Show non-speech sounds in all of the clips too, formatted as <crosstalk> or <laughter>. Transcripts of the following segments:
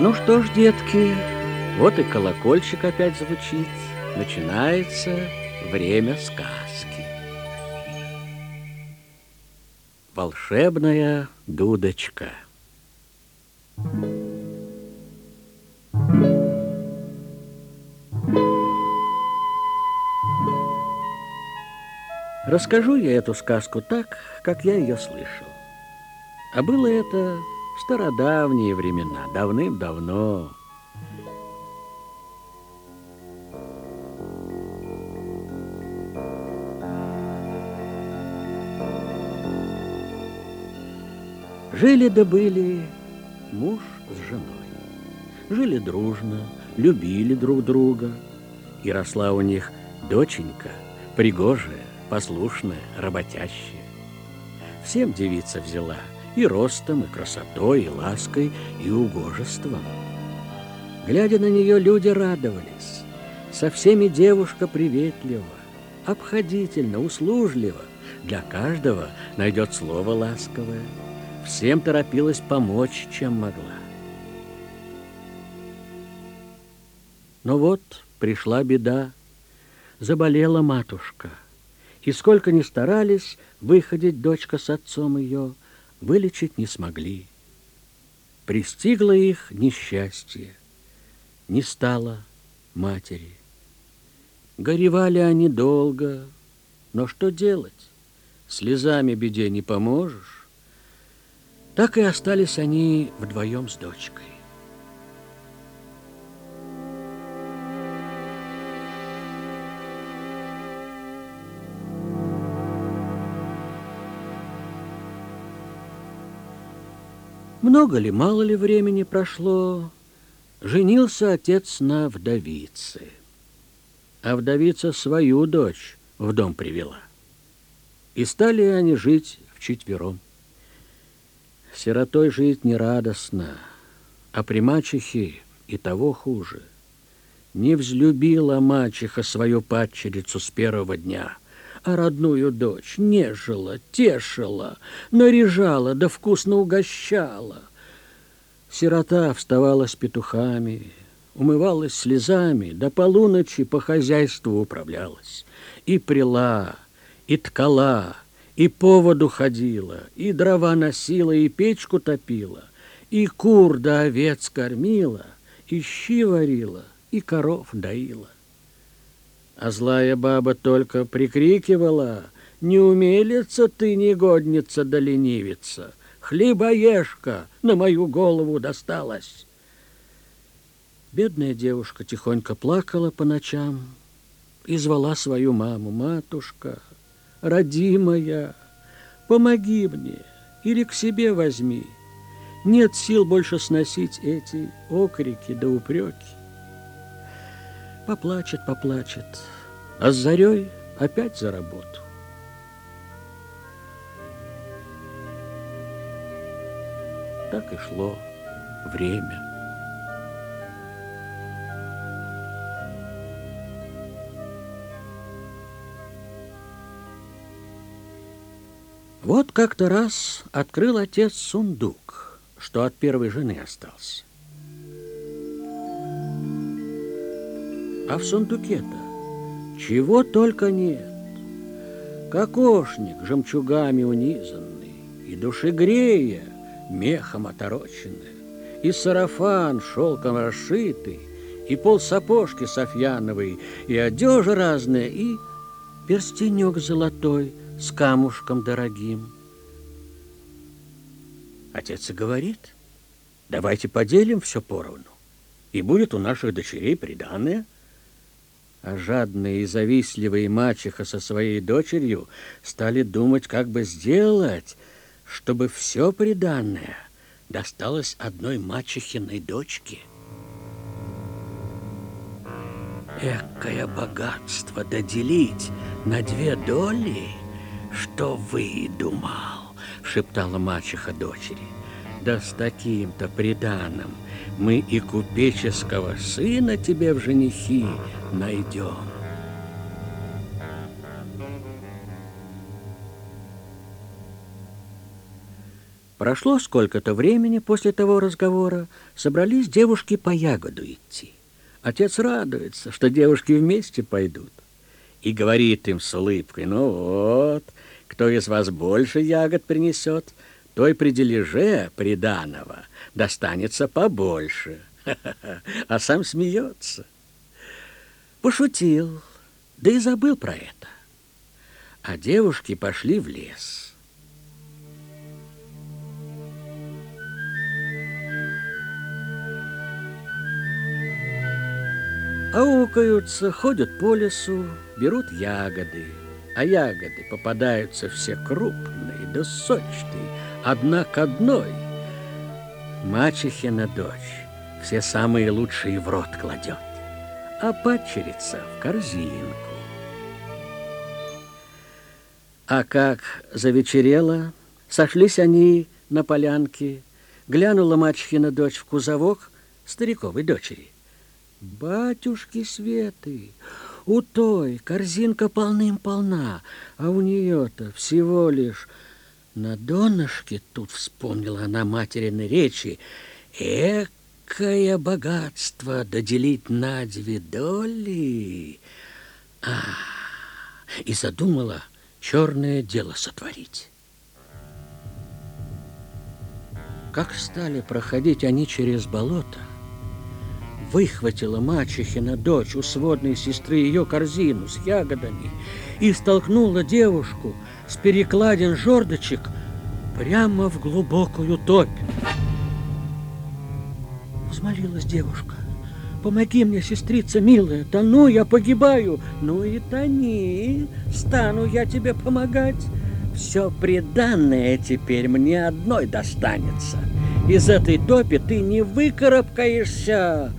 Ну что ж, детки, вот и колокольчик опять звучит. Начинается время сказки. Волшебная дудочка. Расскажу я эту сказку так, как я ее слышал. А было это стародавние времена, давным-давно. Жили да были муж с женой. Жили дружно, любили друг друга. И росла у них доченька, пригожая, послушная, работящая. Всем девица взяла и ростом, и красотой, и лаской, и угожеством. Глядя на нее, люди радовались. Со всеми девушка приветлива, обходительно, услужлива. Для каждого найдет слово ласковое. Всем торопилась помочь, чем могла. Но вот пришла беда. Заболела матушка. И сколько ни старались выходить дочка с отцом ее, вылечить не смогли. Пристигло их несчастье. Не стало матери. Горевали они долго, но что делать? Слезами беде не поможешь. Так и остались они вдвоем с дочкой. Много ли, мало ли времени прошло, женился отец на вдовице. А вдовица свою дочь в дом привела. И стали они жить вчетвером. Сиротой жить нерадостно, а при мачехе и того хуже. Не взлюбила мачеха свою падчерицу с первого дня, а родную дочь нежила, тешила, наряжала да вкусно угощала. Сирота вставала с петухами, умывалась слезами, до полуночи по хозяйству управлялась. И прила, и ткала, и по воду ходила, и дрова носила, и печку топила, и кур да овец кормила, и щи варила, и коров доила. А злая баба только прикрикивала, «Не умелица ты, негодница да ленивица! Хлебоежка на мою голову досталась!» Бедная девушка тихонько плакала по ночам и звала свою маму, «Матушка, родимая, помоги мне или к себе возьми. Нет сил больше сносить эти окрики да упреки. Поплачет, поплачет, а с зарей опять за работу. Так и шло время. Вот как-то раз открыл отец сундук, что от первой жены остался. А в сундуке-то чего только нет. Кокошник жемчугами унизанный, и душегрея мехом отороченная, и сарафан шелком расшитый, и пол сапожки софьяновой, и одежа разная, и перстенек золотой — с камушком дорогим. Отец и говорит, давайте поделим все поровну, и будет у наших дочерей приданное. А жадные и завистливые мачеха со своей дочерью стали думать, как бы сделать, чтобы все приданное досталось одной мачехиной дочке. Экое богатство доделить на две доли — что выдумал, шептала мачеха дочери. Да с таким-то приданым мы и купеческого сына тебе в женихи найдем. Прошло сколько-то времени после того разговора, собрались девушки по ягоду идти. Отец радуется, что девушки вместе пойдут. И говорит им с улыбкой, ну вот, кто из вас больше ягод принесет, той при дележе приданого достанется побольше. <laughs> А сам смеется. Пошутил, да и забыл про это. А девушки пошли в лес. Аукаются, ходят по лесу, берут ягоды. А ягоды попадаются все крупные да сочные, одна к одной. Мачехина дочь все самые лучшие в рот кладет, а падчерица в корзинку. А как завечерело, сошлись они на полянке, глянула мачехина дочь в кузовок стариковой дочери – Батюшки Светы, у той корзинка полным-полна, а у нее-то всего лишь на донышке, тут вспомнила она материны речи, экое богатство доделить на две доли. А, и задумала черное дело сотворить. Как стали проходить они через болото, выхватила мачехина дочь у сводной сестры ее корзину с ягодами и столкнула девушку с перекладин жердочек прямо в глубокую топь. Взмолилась девушка. Помоги мне, сестрица милая, тону я погибаю. Ну и тони, стану я тебе помогать. Все преданное теперь мне одной достанется. Из этой топи ты не выкарабкаешься.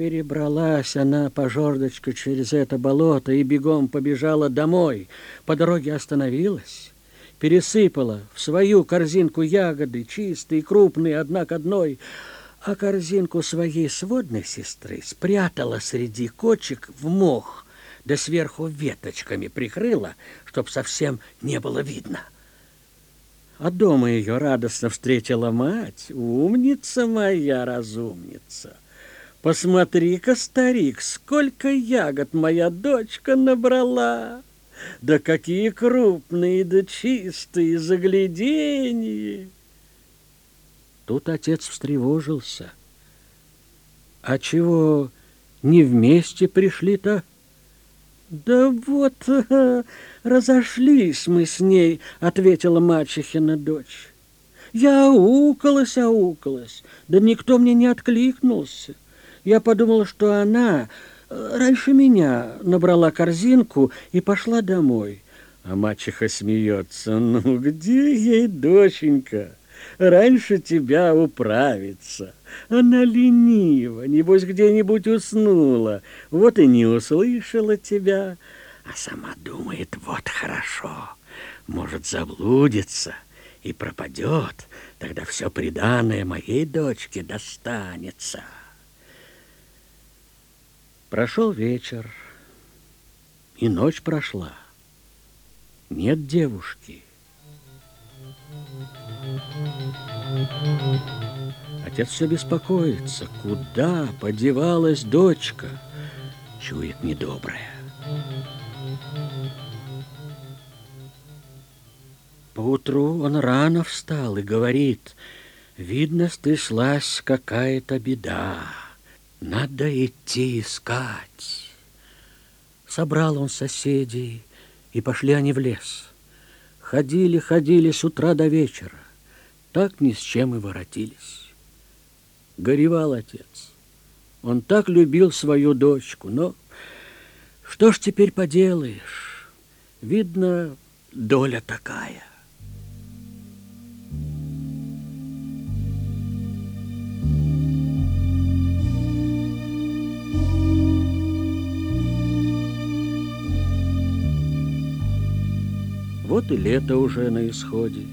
Перебралась она по жердочку через это болото и бегом побежала домой. По дороге остановилась, пересыпала в свою корзинку ягоды, чистые, крупные, одна к одной, а корзинку своей сводной сестры спрятала среди кочек в мох, да сверху веточками прикрыла, чтоб совсем не было видно. А дома ее радостно встретила мать, умница моя разумница. Посмотри-ка, старик, сколько ягод моя дочка набрала! Да какие крупные, да чистые загляденье! Тут отец встревожился. А чего не вместе пришли-то? Да вот, разошлись мы с ней, ответила мачехина дочь. Я аукалась, аукалась, да никто мне не откликнулся. Я подумала, что она э, раньше меня набрала корзинку и пошла домой. А мачеха смеется. Ну, где ей, доченька? Раньше тебя управиться. Она ленива, небось, где-нибудь уснула. Вот и не услышала тебя. А сама думает, вот хорошо, может заблудиться и пропадет. Тогда все приданное моей дочке достанется». Прошел вечер, и ночь прошла. Нет девушки. Отец все беспокоится, куда подевалась дочка, чует недоброе. Поутру он рано встал и говорит, видно, стряслась какая-то беда. Надо идти искать. Собрал он соседей, и пошли они в лес. Ходили, ходили с утра до вечера. Так ни с чем и воротились. Горевал отец. Он так любил свою дочку, но что ж теперь поделаешь? Видно, доля такая. Вот и лето уже на исходе.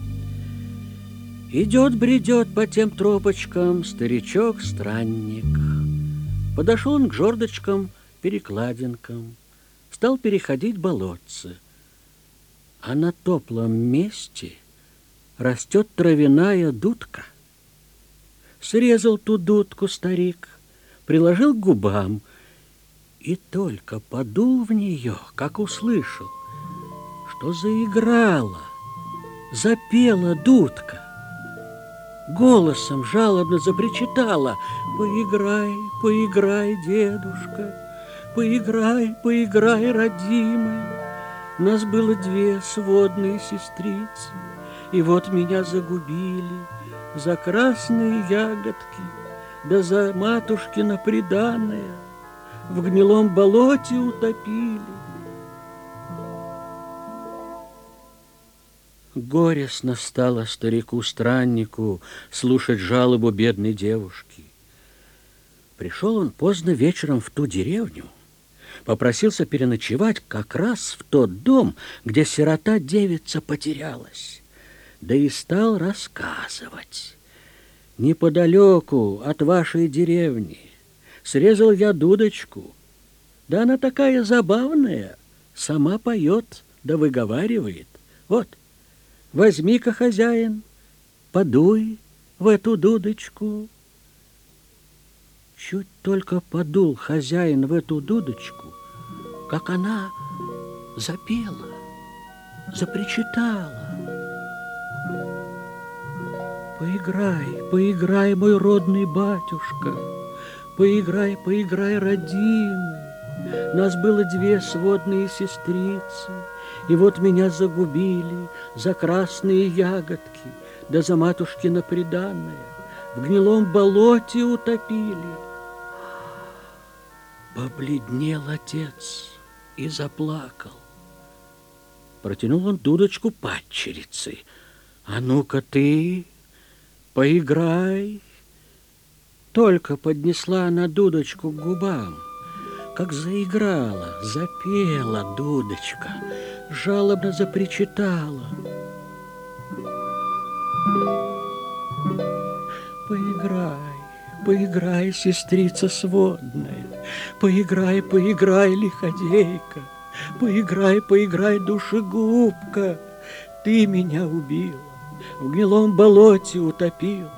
Идет, бредет по тем тропочкам старичок-странник. Подошел он к жердочкам, перекладинкам, стал переходить болотцы. а на топлом месте растет травяная дудка. Срезал ту дудку старик, приложил к губам и только подул в нее, как услышал, что заиграла, запела дудка. Голосом жалобно запричитала «Поиграй, поиграй, дедушка, поиграй, поиграй, родимый». Нас было две сводные сестрицы, И вот меня загубили За красные ягодки, Да за матушкино приданное В гнилом болоте утопили. Горестно стало старику-страннику слушать жалобу бедной девушки. Пришел он поздно вечером в ту деревню, попросился переночевать как раз в тот дом, где сирота-девица потерялась. Да и стал рассказывать. Неподалеку от вашей деревни срезал я дудочку. Да она такая забавная, сама поет, да выговаривает. Вот, возьми-ка, хозяин, подуй в эту дудочку. Чуть только подул хозяин в эту дудочку, как она запела, запричитала. Поиграй, поиграй, мой родный батюшка, Поиграй, поиграй, родимый. Нас было две сводные сестрицы, И вот меня загубили за красные ягодки, Да за матушкино приданное, В гнилом болоте утопили. Побледнел отец и заплакал. Протянул он дудочку падчерицы. «А ну-ка ты, поиграй!» Только поднесла она дудочку к губам, как заиграла, запела дудочка, жалобно запричитала. Поиграй, поиграй, сестрица сводная, Поиграй, поиграй, лиходейка, Поиграй, поиграй, душегубка, Ты меня убила, в гнилом болоте утопил,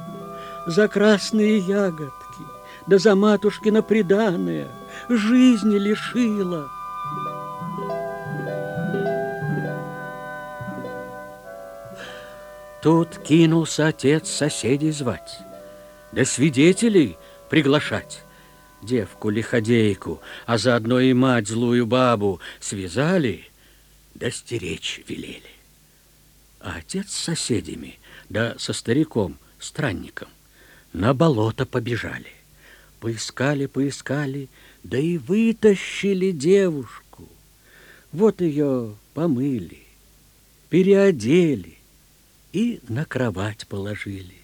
За красные ягодки, да за матушкино приданое Жизни лишила. Тут кинулся отец соседей звать, да свидетелей приглашать. Девку-лиходейку, а заодно и мать злую бабу связали, да стеречь велели. А отец с соседями, да со стариком, странником, на болото побежали. Поискали, поискали, да и вытащили девушку. Вот ее помыли, переодели и на кровать положили.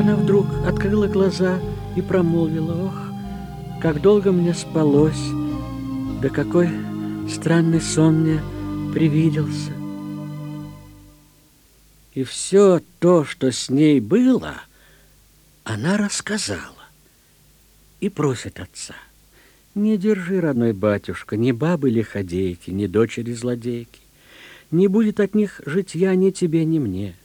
она вдруг открыла глаза и промолвила, «Ох, как долго мне спалось, да какой странный сон мне привиделся!» И все то, что с ней было, она рассказала и просит отца. Не держи, родной батюшка, ни бабы лиходейки, ни дочери злодейки. Не будет от них житья ни тебе, ни мне,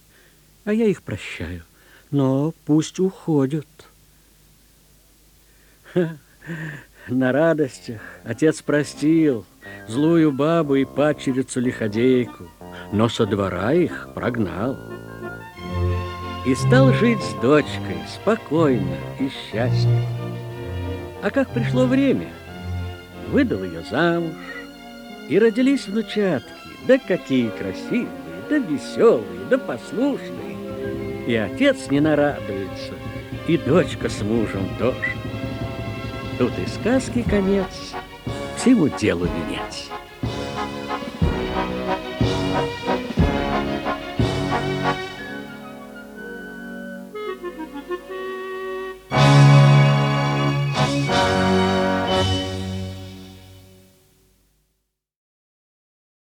а я их прощаю но пусть уходят. Ха, на радостях отец простил злую бабу и падчерицу-лиходейку, но со двора их прогнал. И стал жить с дочкой спокойно и счастливо. А как пришло время, выдал ее замуж, и родились внучатки, да какие красивые, да веселые, да послушные. И отец не нарадуется, и дочка с мужем тоже. Тут и сказки конец, всему делу венец.